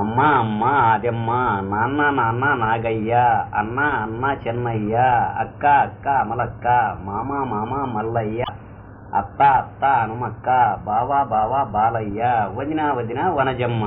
అమ్మ అమ్మ ఆదమ్మ నాన్న నాన్న నాగయ్య అన్న అన్న చెన్నయ్య అక్క అక్క అమలక్క మామ మామ మల్లయ్య అత్త అత్త హనుమక్క బావ బావ బాలయ్య వదిన వదిన వనజమ్మ.